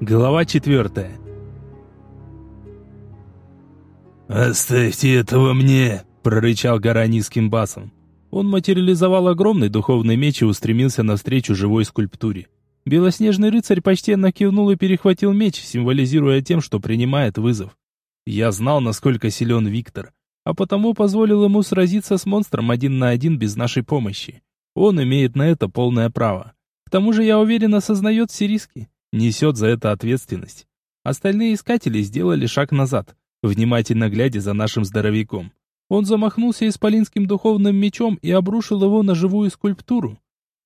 Глава четвертая. «Оставьте этого мне!» – прорычал гора низким басом. Он материализовал огромный духовный меч и устремился навстречу живой скульптуре. Белоснежный рыцарь почтенно кивнул и перехватил меч, символизируя тем, что принимает вызов. Я знал, насколько силен Виктор, а потому позволил ему сразиться с монстром один на один без нашей помощи. Он имеет на это полное право. К тому же я уверен осознает все риски несет за это ответственность. Остальные искатели сделали шаг назад, внимательно глядя за нашим здоровяком. Он замахнулся исполинским духовным мечом и обрушил его на живую скульптуру.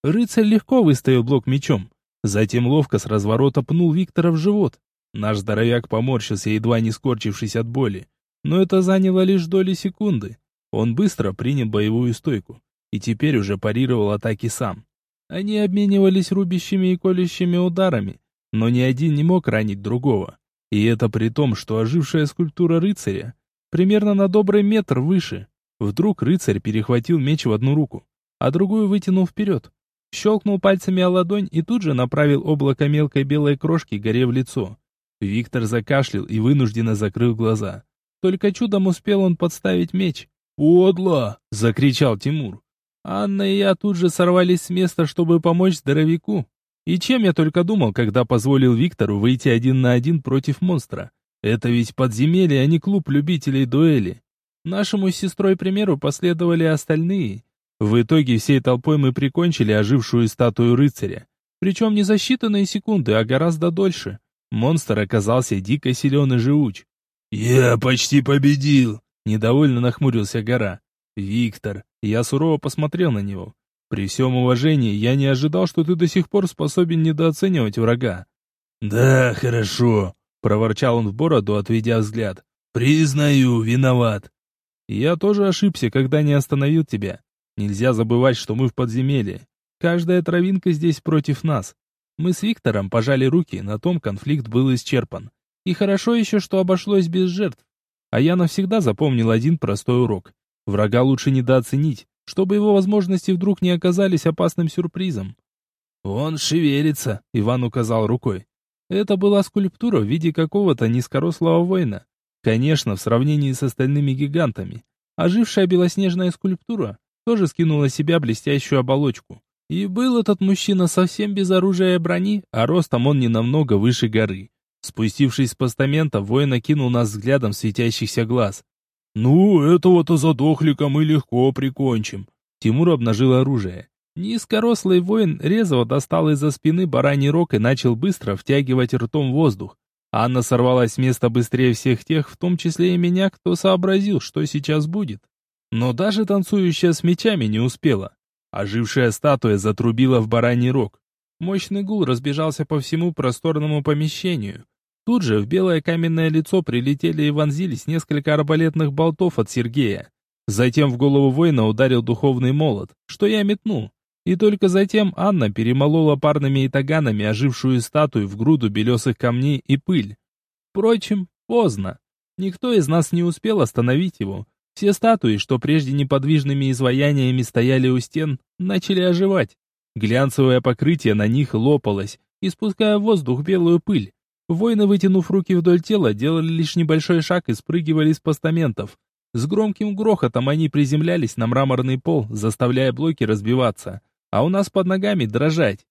Рыцарь легко выставил блок мечом, затем ловко с разворота пнул Виктора в живот. Наш здоровяк поморщился, едва не скорчившись от боли. Но это заняло лишь доли секунды. Он быстро принял боевую стойку и теперь уже парировал атаки сам. Они обменивались рубящими и колющими ударами, но ни один не мог ранить другого. И это при том, что ожившая скульптура рыцаря примерно на добрый метр выше. Вдруг рыцарь перехватил меч в одну руку, а другую вытянул вперед. Щелкнул пальцами о ладонь и тут же направил облако мелкой белой крошки горе в лицо. Виктор закашлял и вынужденно закрыл глаза. Только чудом успел он подставить меч. «Подло!» — закричал Тимур. Анна и я тут же сорвались с места, чтобы помочь здоровяку. И чем я только думал, когда позволил Виктору выйти один на один против монстра. Это ведь подземелье, а не клуб любителей дуэли. Нашему с сестрой примеру последовали остальные. В итоге всей толпой мы прикончили ожившую статую рыцаря. Причем не за считанные секунды, а гораздо дольше. Монстр оказался дико силен и живуч. «Я почти победил!» Недовольно нахмурился гора. «Виктор!» Я сурово посмотрел на него. При всем уважении, я не ожидал, что ты до сих пор способен недооценивать врага. Да, хорошо, проворчал он в бороду, отведя взгляд. Признаю, виноват. Я тоже ошибся, когда не остановил тебя. Нельзя забывать, что мы в подземелье. Каждая травинка здесь против нас. Мы с Виктором пожали руки, на том конфликт был исчерпан. И хорошо еще, что обошлось без жертв. А я навсегда запомнил один простой урок. Врага лучше недооценить, чтобы его возможности вдруг не оказались опасным сюрпризом. «Он шевелится», — Иван указал рукой. Это была скульптура в виде какого-то низкорослого воина. Конечно, в сравнении с остальными гигантами. Ожившая белоснежная скульптура тоже скинула себя блестящую оболочку. И был этот мужчина совсем без оружия и брони, а ростом он не намного выше горы. Спустившись с постамента, воин окинул нас взглядом светящихся глаз. «Ну, этого-то задохлика мы легко прикончим». Тимур обнажил оружие. Низкорослый воин резво достал из-за спины бараний рог и начал быстро втягивать ртом воздух. Анна сорвалась с места быстрее всех тех, в том числе и меня, кто сообразил, что сейчас будет. Но даже танцующая с мечами не успела. Ожившая статуя затрубила в бараний рог. Мощный гул разбежался по всему просторному помещению. Тут же в белое каменное лицо прилетели и вонзились несколько арбалетных болтов от Сергея. Затем в голову воина ударил духовный молот, что я метнул. И только затем Анна перемолола парными итаганами ожившую статую в груду белесых камней и пыль. Впрочем, поздно. Никто из нас не успел остановить его. Все статуи, что прежде неподвижными изваяниями стояли у стен, начали оживать. Глянцевое покрытие на них лопалось, испуская в воздух белую пыль. Воины, вытянув руки вдоль тела, делали лишь небольшой шаг и спрыгивали с постаментов. С громким грохотом они приземлялись на мраморный пол, заставляя блоки разбиваться, а у нас под ногами дрожать.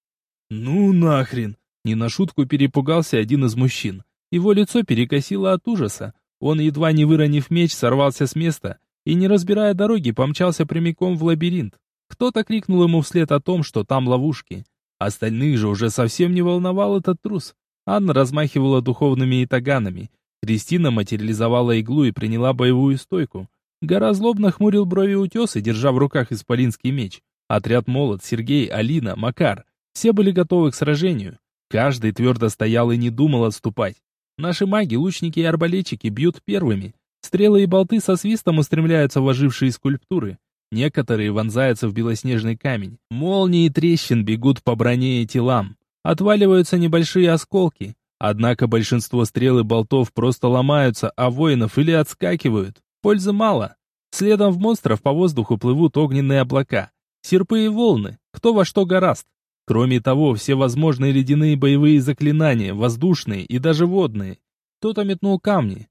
«Ну нахрен!» Не на шутку перепугался один из мужчин. Его лицо перекосило от ужаса. Он, едва не выронив меч, сорвался с места и, не разбирая дороги, помчался прямиком в лабиринт. Кто-то крикнул ему вслед о том, что там ловушки. Остальных же уже совсем не волновал этот трус. Анна размахивала духовными итаганами. Кристина материализовала иглу и приняла боевую стойку. Гора злобно хмурил брови утесы, держа в руках исполинский меч. Отряд Молот, Сергей, Алина, Макар. Все были готовы к сражению. Каждый твердо стоял и не думал отступать. Наши маги, лучники и арбалетчики бьют первыми. Стрелы и болты со свистом устремляются в ожившие скульптуры. Некоторые вонзаются в белоснежный камень. Молнии и трещин бегут по броне и телам. Отваливаются небольшие осколки, однако большинство стрел и болтов просто ломаются, а воинов или отскакивают. Пользы мало. Следом в монстров по воздуху плывут огненные облака. Серпы и волны, кто во что гораст. Кроме того, все возможные ледяные боевые заклинания, воздушные и даже водные. Кто-то метнул камни.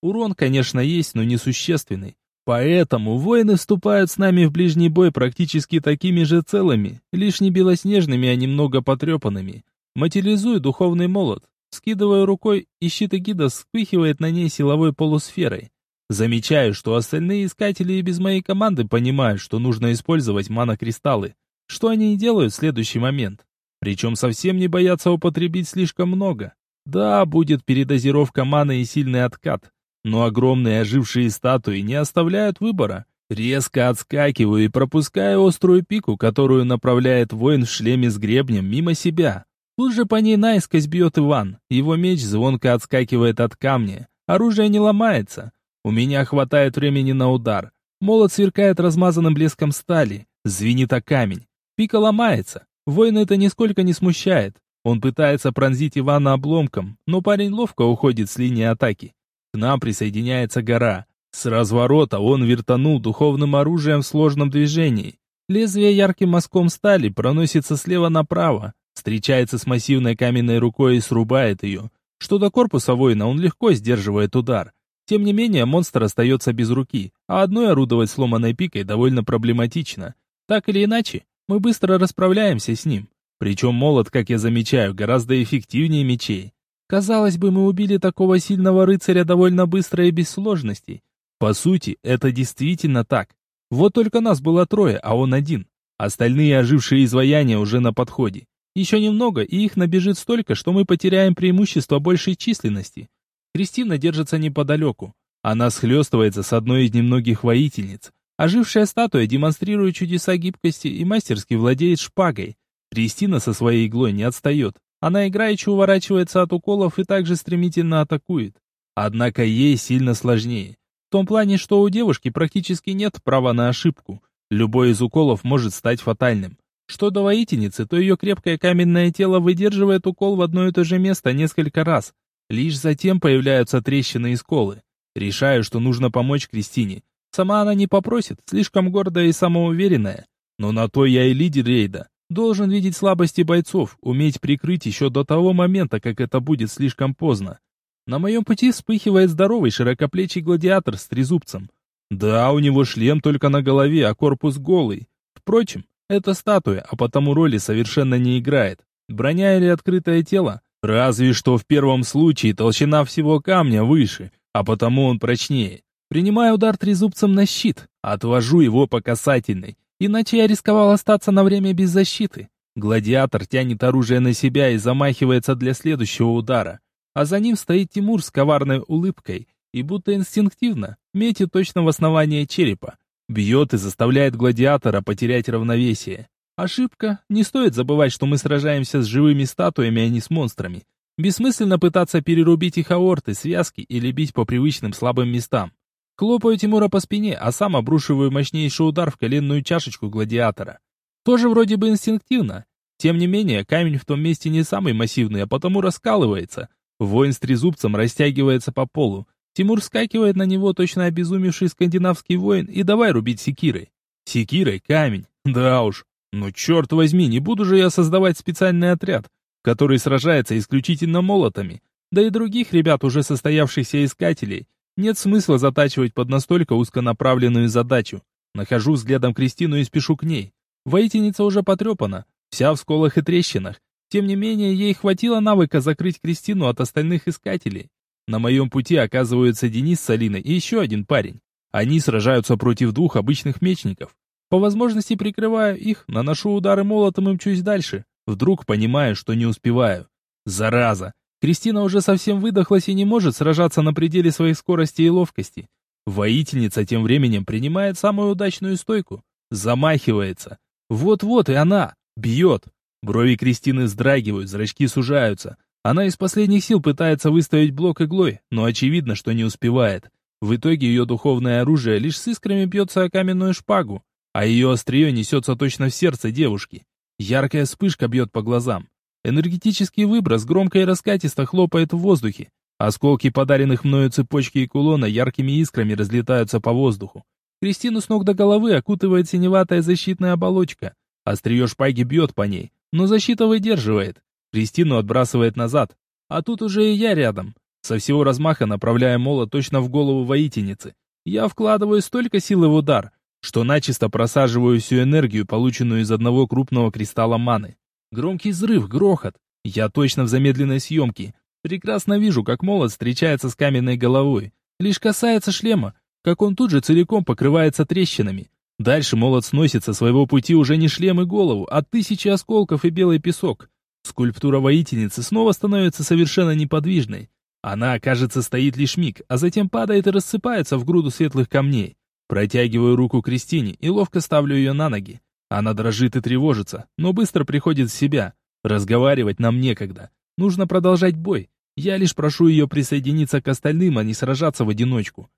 Урон, конечно, есть, но несущественный. Поэтому воины вступают с нами в ближний бой практически такими же целыми, лишь не белоснежными, а немного потрепанными. Материализую духовный молот, скидываю рукой, и щит эгида вспыхивает на ней силовой полусферой. Замечаю, что остальные искатели и без моей команды понимают, что нужно использовать манокристаллы что они и делают в следующий момент. Причем совсем не боятся употребить слишком много. Да, будет передозировка маны и сильный откат, но огромные ожившие статуи не оставляют выбора. Резко отскакиваю и пропускаю острую пику, которую направляет воин в шлеме с гребнем мимо себя. Тут же по ней наискось бьет Иван. Его меч звонко отскакивает от камня. Оружие не ломается. У меня хватает времени на удар. Молот сверкает размазанным блеском стали. Звенит о камень. Пика ломается. Воина это нисколько не смущает. Он пытается пронзить Ивана обломком, но парень ловко уходит с линии атаки. К нам присоединяется гора. С разворота он вертанул духовным оружием в сложном движении. Лезвие ярким мазком стали проносится слева направо, встречается с массивной каменной рукой и срубает ее. Что до корпуса воина, он легко сдерживает удар. Тем не менее, монстр остается без руки, а одной орудовать сломанной пикой довольно проблематично. Так или иначе, мы быстро расправляемся с ним. Причем молот, как я замечаю, гораздо эффективнее мечей. Казалось бы, мы убили такого сильного рыцаря довольно быстро и без сложностей. По сути, это действительно так. Вот только нас было трое, а он один. Остальные ожившие изваяния уже на подходе. Еще немного, и их набежит столько, что мы потеряем преимущество большей численности. Кристина держится неподалеку. Она схлестывается с одной из немногих воительниц. Ожившая статуя демонстрирует чудеса гибкости и мастерски владеет шпагой. Кристина со своей иглой не отстает. Она играючи уворачивается от уколов и также стремительно атакует. Однако ей сильно сложнее. В том плане, что у девушки практически нет права на ошибку. Любой из уколов может стать фатальным. Что до воительницы, то ее крепкое каменное тело выдерживает укол в одно и то же место несколько раз. Лишь затем появляются трещины и сколы. Решаю, что нужно помочь Кристине. Сама она не попросит, слишком гордая и самоуверенная. Но на то я и лидер рейда. Должен видеть слабости бойцов, уметь прикрыть еще до того момента, как это будет слишком поздно. На моем пути вспыхивает здоровый широкоплечий гладиатор с трезубцем. Да, у него шлем только на голове, а корпус голый. Впрочем, это статуя, а потому роли совершенно не играет. Броня или открытое тело? Разве что в первом случае толщина всего камня выше, а потому он прочнее. Принимаю удар трезубцем на щит, отвожу его по касательной, иначе я рисковал остаться на время без защиты. Гладиатор тянет оружие на себя и замахивается для следующего удара. А за ним стоит Тимур с коварной улыбкой и будто инстинктивно метит точно в основание черепа. Бьет и заставляет гладиатора потерять равновесие. Ошибка. Не стоит забывать, что мы сражаемся с живыми статуями, а не с монстрами. Бессмысленно пытаться перерубить их аорты, связки или бить по привычным слабым местам. Хлопаю Тимура по спине, а сам обрушиваю мощнейший удар в коленную чашечку гладиатора. Тоже вроде бы инстинктивно. Тем не менее, камень в том месте не самый массивный, а потому раскалывается. Воин с трезубцем растягивается по полу. Тимур скакивает на него точно обезумевший скандинавский воин и давай рубить секирой. Секирой камень. Да уж. Но черт возьми, не буду же я создавать специальный отряд, который сражается исключительно молотами. Да и других ребят, уже состоявшихся искателей, нет смысла затачивать под настолько узконаправленную задачу. Нахожу взглядом Кристину и спешу к ней. Воительница уже потрепана, вся в сколах и трещинах. Тем не менее, ей хватило навыка закрыть Кристину от остальных искателей. На моем пути оказываются Денис с Алиной и еще один парень. Они сражаются против двух обычных мечников. По возможности прикрываю их, наношу удары молотом и мчусь дальше. Вдруг понимаю, что не успеваю. Зараза! Кристина уже совсем выдохлась и не может сражаться на пределе своей скорости и ловкости. Воительница тем временем принимает самую удачную стойку. Замахивается. Вот-вот и она. Бьет. Брови Кристины вздрагивают, зрачки сужаются. Она из последних сил пытается выставить блок иглой, но очевидно, что не успевает. В итоге ее духовное оружие лишь с искрами бьется о каменную шпагу, а ее острие несется точно в сердце девушки. Яркая вспышка бьет по глазам. Энергетический выброс громко и раскатисто хлопает в воздухе. Осколки подаренных мною цепочки и кулона яркими искрами разлетаются по воздуху. Кристину с ног до головы окутывает синеватая защитная оболочка. Острие шпаги бьет по ней, но защита выдерживает. Кристину отбрасывает назад. А тут уже и я рядом. Со всего размаха направляя молот точно в голову воительницы. Я вкладываю столько силы в удар, что начисто просаживаю всю энергию, полученную из одного крупного кристалла маны. Громкий взрыв, грохот. Я точно в замедленной съемке. Прекрасно вижу, как молот встречается с каменной головой. Лишь касается шлема, как он тут же целиком покрывается трещинами. Дальше молот сносит со своего пути уже не шлем и голову, а тысячи осколков и белый песок. Скульптура воительницы снова становится совершенно неподвижной. Она, кажется, стоит лишь миг, а затем падает и рассыпается в груду светлых камней. Протягиваю руку Кристине и ловко ставлю ее на ноги. Она дрожит и тревожится, но быстро приходит в себя. Разговаривать нам некогда. Нужно продолжать бой. Я лишь прошу ее присоединиться к остальным, а не сражаться в одиночку.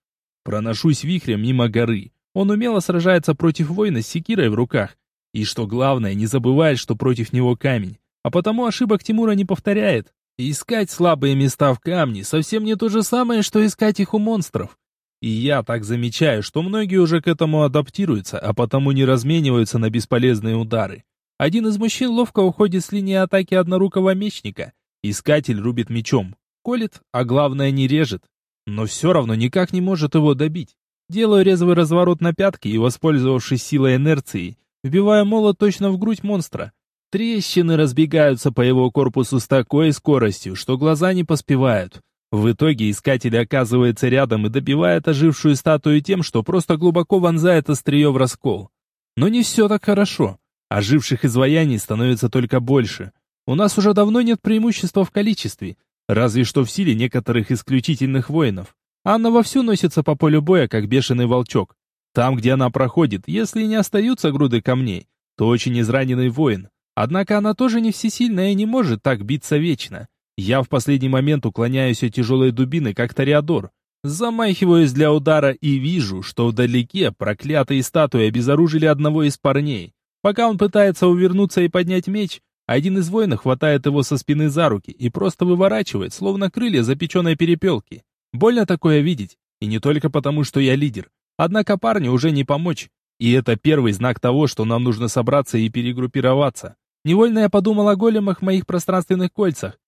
Проношусь вихрем мимо горы. Он умело сражается против воина с секирой в руках. И что главное, не забывает, что против него камень. А потому ошибок Тимура не повторяет. Искать слабые места в камне совсем не то же самое, что искать их у монстров. И я так замечаю, что многие уже к этому адаптируются, а потому не размениваются на бесполезные удары. Один из мужчин ловко уходит с линии атаки однорукого мечника. Искатель рубит мечом, колет, а главное не режет. Но все равно никак не может его добить. Делаю резвый разворот на пятки и, воспользовавшись силой инерции, вбиваю молот точно в грудь монстра. Трещины разбегаются по его корпусу с такой скоростью, что глаза не поспевают. В итоге искатель оказывается рядом и добивает ожившую статую тем, что просто глубоко вонзает острие в раскол. Но не все так хорошо. Оживших изваяний становится только больше. У нас уже давно нет преимущества в количестве, разве что в силе некоторых исключительных воинов. Анна вовсю носится по полю боя, как бешеный волчок. Там, где она проходит, если не остаются груды камней, то очень израненный воин. Однако она тоже не всесильная и не может так биться вечно. Я в последний момент уклоняюсь от тяжелой дубины, как Тореадор. Замахиваюсь для удара и вижу, что вдалеке проклятые статуи обезоружили одного из парней. Пока он пытается увернуться и поднять меч, один из воинов хватает его со спины за руки и просто выворачивает, словно крылья запеченной перепелки. Больно такое видеть, и не только потому, что я лидер. Однако парню уже не помочь. И это первый знак того, что нам нужно собраться и перегруппироваться. Невольно я подумал о големах в моих пространственных кольцах.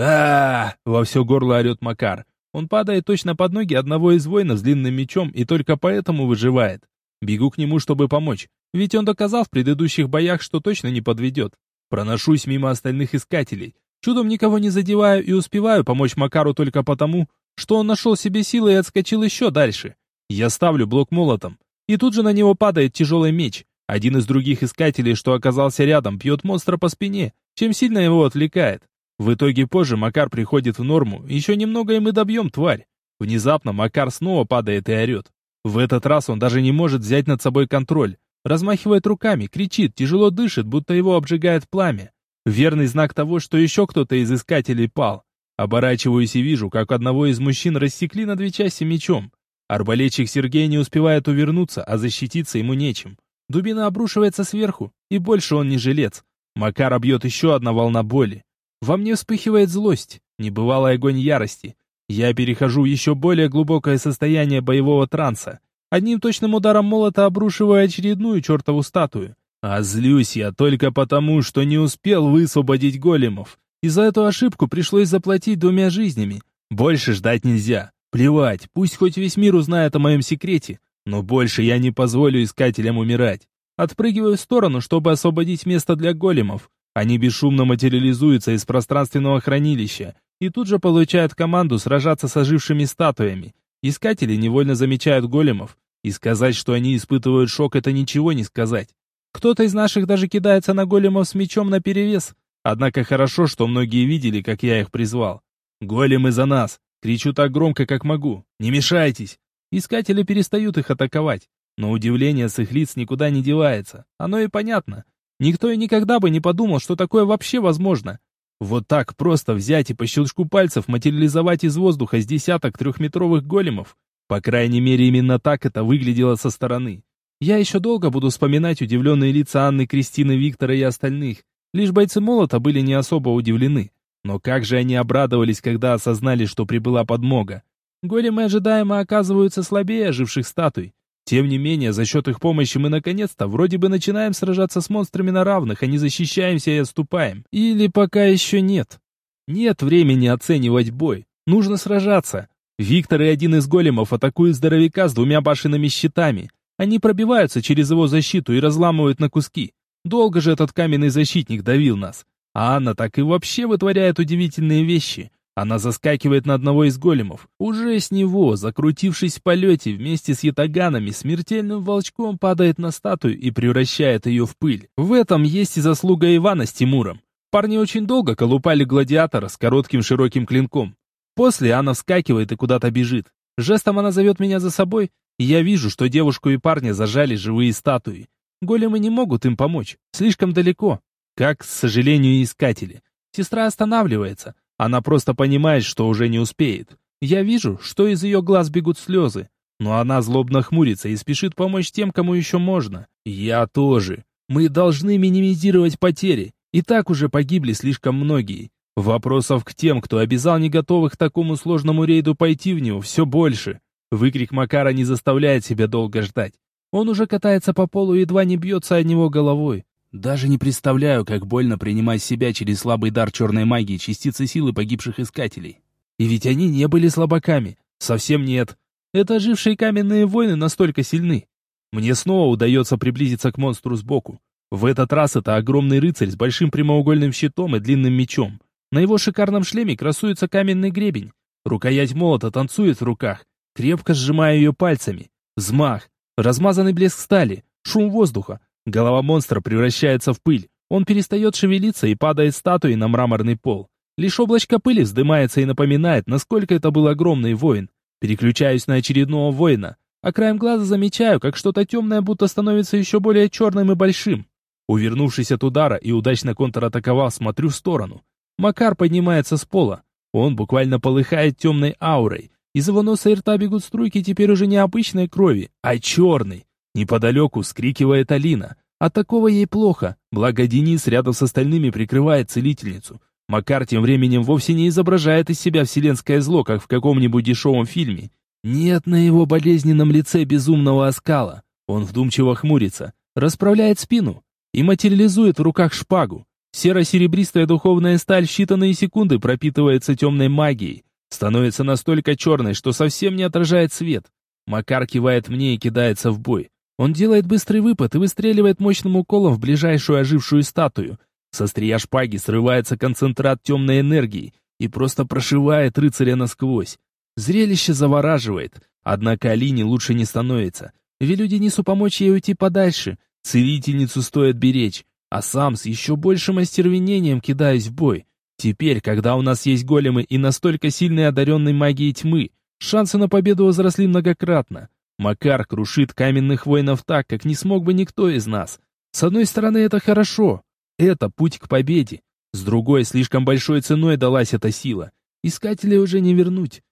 А, во все горло орет Макар. Он падает точно под ноги одного из воинов с длинным мечом и только поэтому выживает. Бегу к нему, чтобы помочь, ведь он доказал в предыдущих боях, что точно не подведет. Проношусь мимо остальных искателей. Чудом никого не задеваю и успеваю помочь Макару только потому, что он нашел себе силы и отскочил еще дальше. Я ставлю блок молотом, и тут же на него падает тяжелый меч. Один из других искателей, что оказался рядом, пьет монстра по спине, чем сильно его отвлекает. В итоге позже Макар приходит в норму, еще немного и мы добьем тварь. Внезапно Макар снова падает и орет. В этот раз он даже не может взять над собой контроль. Размахивает руками, кричит, тяжело дышит, будто его обжигает пламя. Верный знак того, что еще кто-то из искателей пал. Оборачиваюсь и вижу, как одного из мужчин рассекли на две части мечом. Арбалетчик Сергей не успевает увернуться, а защититься ему нечем. Дубина обрушивается сверху, и больше он не жилец. Макар бьет еще одна волна боли. Во мне вспыхивает злость, небывалый огонь ярости. Я перехожу в еще более глубокое состояние боевого транса. Одним точным ударом молота обрушиваю очередную чертову статую. А злюсь я только потому, что не успел высвободить големов. И за эту ошибку пришлось заплатить двумя жизнями. Больше ждать нельзя. Плевать, пусть хоть весь мир узнает о моем секрете, но больше я не позволю искателям умирать. Отпрыгиваю в сторону, чтобы освободить место для големов. Они бесшумно материализуются из пространственного хранилища и тут же получают команду сражаться с ожившими статуями. Искатели невольно замечают големов, и сказать, что они испытывают шок, это ничего не сказать. Кто-то из наших даже кидается на големов с мечом наперевес, Однако хорошо, что многие видели, как я их призвал. «Големы за нас!» Кричу так громко, как могу. «Не мешайтесь!» Искатели перестают их атаковать. Но удивление с их лиц никуда не девается. Оно и понятно. Никто и никогда бы не подумал, что такое вообще возможно. Вот так просто взять и по щелчку пальцев материализовать из воздуха с десяток трехметровых големов. По крайней мере, именно так это выглядело со стороны. Я еще долго буду вспоминать удивленные лица Анны, Кристины, Виктора и остальных. Лишь бойцы молота были не особо удивлены. Но как же они обрадовались, когда осознали, что прибыла подмога. Големы ожидаемо оказываются слабее оживших статуй. Тем не менее, за счет их помощи мы наконец-то вроде бы начинаем сражаться с монстрами на равных, а не защищаемся и отступаем. Или пока еще нет. Нет времени оценивать бой. Нужно сражаться. Виктор и один из големов атакуют здоровяка с двумя башенными щитами. Они пробиваются через его защиту и разламывают на куски. Долго же этот каменный защитник давил нас. А Анна так и вообще вытворяет удивительные вещи. Она заскакивает на одного из големов. Уже с него, закрутившись в полете вместе с ятаганами, смертельным волчком падает на статую и превращает ее в пыль. В этом есть и заслуга Ивана с Тимуром. Парни очень долго колупали гладиатора с коротким широким клинком. После Анна вскакивает и куда-то бежит. Жестом она зовет меня за собой, и я вижу, что девушку и парня зажали живые статуи. Големы не могут им помочь, слишком далеко. Как, к сожалению, искатели. Сестра останавливается, она просто понимает, что уже не успеет. Я вижу, что из ее глаз бегут слезы. Но она злобно хмурится и спешит помочь тем, кому еще можно. Я тоже. Мы должны минимизировать потери. И так уже погибли слишком многие. Вопросов к тем, кто обязал не готовых к такому сложному рейду пойти в него, все больше. Выкрик Макара не заставляет себя долго ждать. Он уже катается по полу и едва не бьется от него головой. Даже не представляю, как больно принимать себя через слабый дар черной магии частицы силы погибших искателей. И ведь они не были слабаками. Совсем нет. Это ожившие каменные воины настолько сильны. Мне снова удается приблизиться к монстру сбоку. В этот раз это огромный рыцарь с большим прямоугольным щитом и длинным мечом. На его шикарном шлеме красуется каменный гребень. Рукоять молота танцует в руках, крепко сжимая ее пальцами. Взмах, размазанный блеск стали, шум воздуха, Голова монстра превращается в пыль. Он перестает шевелиться и падает статуей на мраморный пол. Лишь облачко пыли вздымается и напоминает, насколько это был огромный воин. Переключаюсь на очередного воина, а краем глаза замечаю, как что-то темное будто становится еще более черным и большим. Увернувшись от удара и удачно контратаковав, смотрю в сторону. Макар поднимается с пола. Он буквально полыхает темной аурой. Из его носа и рта бегут струйки теперь уже не обычной крови, а черной. Неподалеку скрикивает Алина. От такого ей плохо, благо Денис рядом с остальными прикрывает целительницу. Макар тем временем вовсе не изображает из себя вселенское зло, как в каком-нибудь дешевом фильме. Нет на его болезненном лице безумного оскала. Он вдумчиво хмурится, расправляет спину и материализует в руках шпагу. Серо-серебристая духовная сталь считанные секунды пропитывается темной магией, становится настолько черной, что совсем не отражает свет. Макар кивает мне и кидается в бой. Он делает быстрый выпад и выстреливает мощным уколом в ближайшую ожившую статую. Со острия шпаги срывается концентрат темной энергии и просто прошивает рыцаря насквозь. Зрелище завораживает, однако Алине лучше не становится. Велю Денису помочь ей уйти подальше. Целительницу стоит беречь, а сам с еще большим остервенением кидаюсь в бой. Теперь, когда у нас есть големы и настолько сильный одаренный магией тьмы, шансы на победу возросли многократно. Макар крушит каменных воинов так, как не смог бы никто из нас. С одной стороны, это хорошо. Это путь к победе. С другой, слишком большой ценой далась эта сила. Искателей уже не вернуть.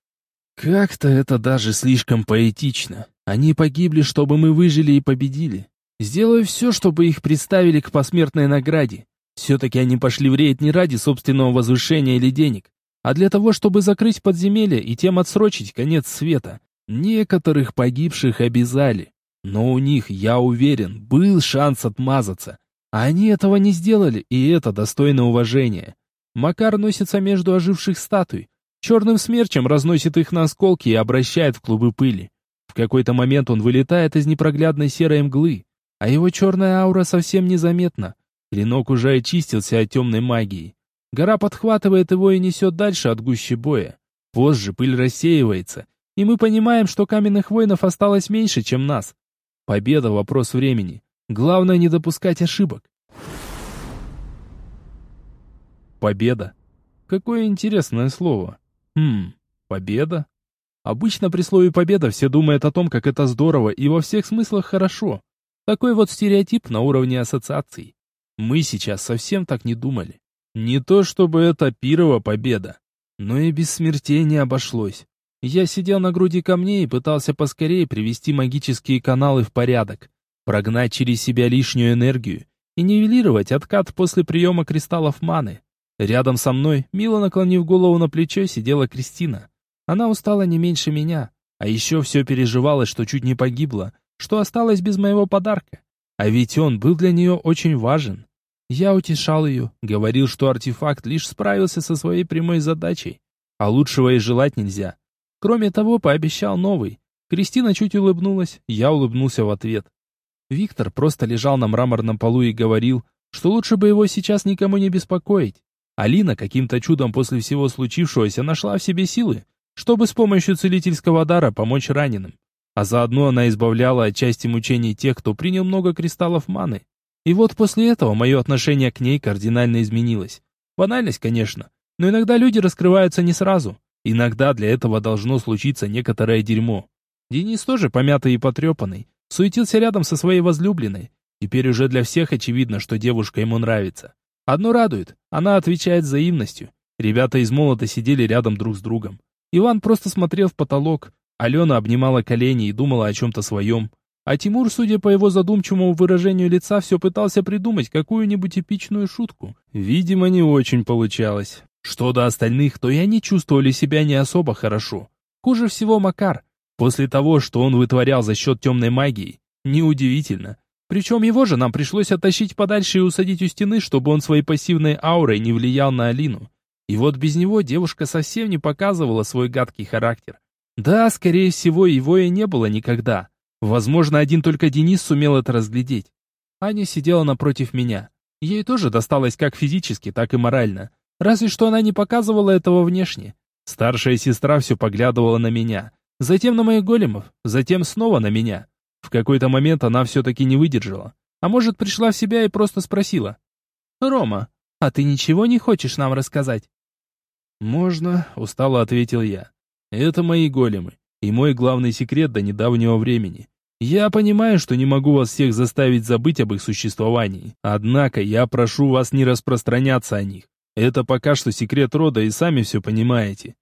Как-то это даже слишком поэтично. Они погибли, чтобы мы выжили и победили. Сделаю все, чтобы их представили к посмертной награде. Все-таки они пошли в рейд не ради собственного возвышения или денег, а для того, чтобы закрыть подземелье и тем отсрочить конец света. Некоторых погибших обязали, но у них, я уверен, был шанс отмазаться. Они этого не сделали, и это достойно уважения. Макар носится между оживших статуй, черным смерчем разносит их на осколки и обращает в клубы пыли. В какой-то момент он вылетает из непроглядной серой мглы, а его черная аура совсем незаметна. Клинок уже очистился от темной магии. Гора подхватывает его и несет дальше от гуще боя. Позже пыль рассеивается, и мы понимаем, что каменных воинов осталось меньше, чем нас. Победа — вопрос времени. Главное не допускать ошибок. Победа. Какое интересное слово. Хм, победа? Обычно при слове «победа» все думают о том, как это здорово и во всех смыслах хорошо. Такой вот стереотип на уровне ассоциаций. Мы сейчас совсем так не думали. Не то чтобы это пирова победа, но и без смертей не обошлось. Я сидел на груди камней и пытался поскорее привести магические каналы в порядок, прогнать через себя лишнюю энергию и нивелировать откат после приема кристаллов маны. Рядом со мной, мило наклонив голову на плечо, сидела Кристина. Она устала не меньше меня, а еще все переживала, что чуть не погибла, что осталась без моего подарка. А ведь он был для нее очень важен. Я утешал ее, говорил, что артефакт лишь справился со своей прямой задачей, а лучшего и желать нельзя. Кроме того, пообещал новый. Кристина чуть улыбнулась, я улыбнулся в ответ. Виктор просто лежал на мраморном полу и говорил, что лучше бы его сейчас никому не беспокоить. Алина каким-то чудом после всего случившегося нашла в себе силы, чтобы с помощью целительского дара помочь раненым. А заодно она избавляла от части мучений тех, кто принял много кристаллов маны. И вот после этого мое отношение к ней кардинально изменилось. Банальность, конечно, но иногда люди раскрываются не сразу. Иногда для этого должно случиться некоторое дерьмо. Денис тоже помятый и потрепанный, суетился рядом со своей возлюбленной. Теперь уже для всех очевидно, что девушка ему нравится. Одно радует, она отвечает взаимностью. Ребята из молота сидели рядом друг с другом. Иван просто смотрел в потолок, Алена обнимала колени и думала о чем-то своем. А Тимур, судя по его задумчивому выражению лица, все пытался придумать какую-нибудь эпичную шутку. Видимо, не очень получалось. Что до остальных, то и они чувствовали себя не особо хорошо. Хуже всего Макар. После того, что он вытворял за счет темной магии, неудивительно. Причем его же нам пришлось оттащить подальше и усадить у стены, чтобы он своей пассивной аурой не влиял на Алину. И вот без него девушка совсем не показывала свой гадкий характер. Да, скорее всего, его и не было никогда. Возможно, один только Денис сумел это разглядеть. Аня сидела напротив меня. Ей тоже досталось как физически, так и морально. Разве что она не показывала этого внешне. Старшая сестра все поглядывала на меня. Затем на моих големов, затем снова на меня. В какой-то момент она все-таки не выдержала. А может, пришла в себя и просто спросила. «Рома, а ты ничего не хочешь нам рассказать?» «Можно», — устало ответил я. Это мои големы. И мой главный секрет до недавнего времени. Я понимаю, что не могу вас всех заставить забыть об их существовании. Однако я прошу вас не распространяться о них. Это пока что секрет рода, и сами все понимаете.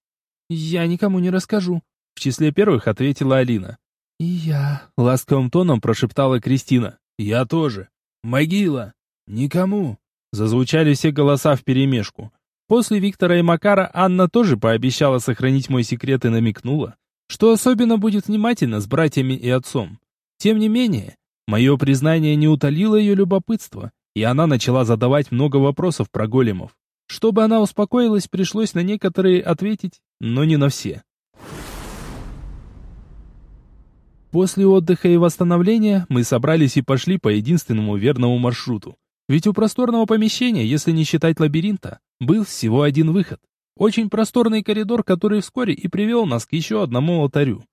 Я никому не расскажу. В числе первых ответила Алина. И я. Ласковым тоном прошептала Кристина. Я тоже. Могила. Никому. Зазвучали все голоса вперемешку. После Виктора и Макара Анна тоже пообещала сохранить мой секрет и намекнула, что особенно будет внимательна с братьями и отцом. Тем не менее, мое признание не утолило ее любопытство, и она начала задавать много вопросов про големов. Чтобы она успокоилась, пришлось на некоторые ответить, но не на все. После отдыха и восстановления мы собрались и пошли по единственному верному маршруту. Ведь у просторного помещения, если не считать лабиринта, был всего один выход. Очень просторный коридор, который вскоре и привел нас к еще одному алтарю.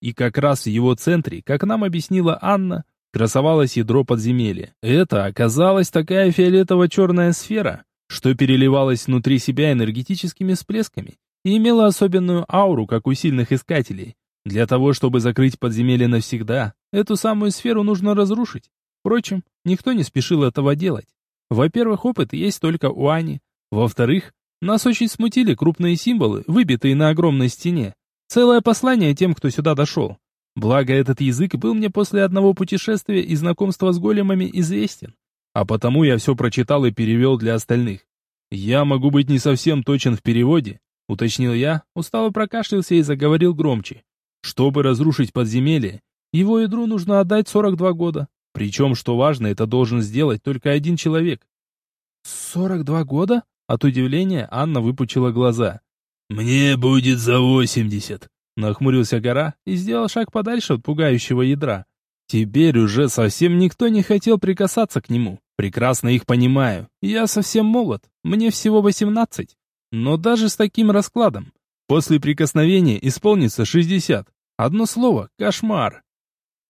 И как раз в его центре, как нам объяснила Анна, красовалось ядро подземелья. Это оказалась такая фиолетово-черная сфера, что переливалась внутри себя энергетическими всплесками и имела особенную ауру, как у сильных искателей. Для того, чтобы закрыть подземелье навсегда, эту самую сферу нужно разрушить. Впрочем, никто не спешил этого делать. Во-первых, опыт есть только у Ани. Во-вторых, нас очень смутили крупные символы, выбитые на огромной стене. Целое послание тем, кто сюда дошел. Благо, этот язык был мне после одного путешествия и знакомства с големами известен. А потому я все прочитал и перевел для остальных. «Я могу быть не совсем точен в переводе», — уточнил я, устало прокашлялся и заговорил громче. «Чтобы разрушить подземелье, его ядру нужно отдать 42 года. Причем, что важно, это должен сделать только один человек. «Сорок два года?» От удивления Анна выпучила глаза. «Мне будет за восемьдесят», — нахмурился гора и сделал шаг подальше от пугающего ядра. Теперь уже совсем никто не хотел прикасаться к нему. Прекрасно их понимаю. Я совсем молод, мне всего восемнадцать. Но даже с таким раскладом. После прикосновения исполнится шестьдесят. Одно слово — кошмар.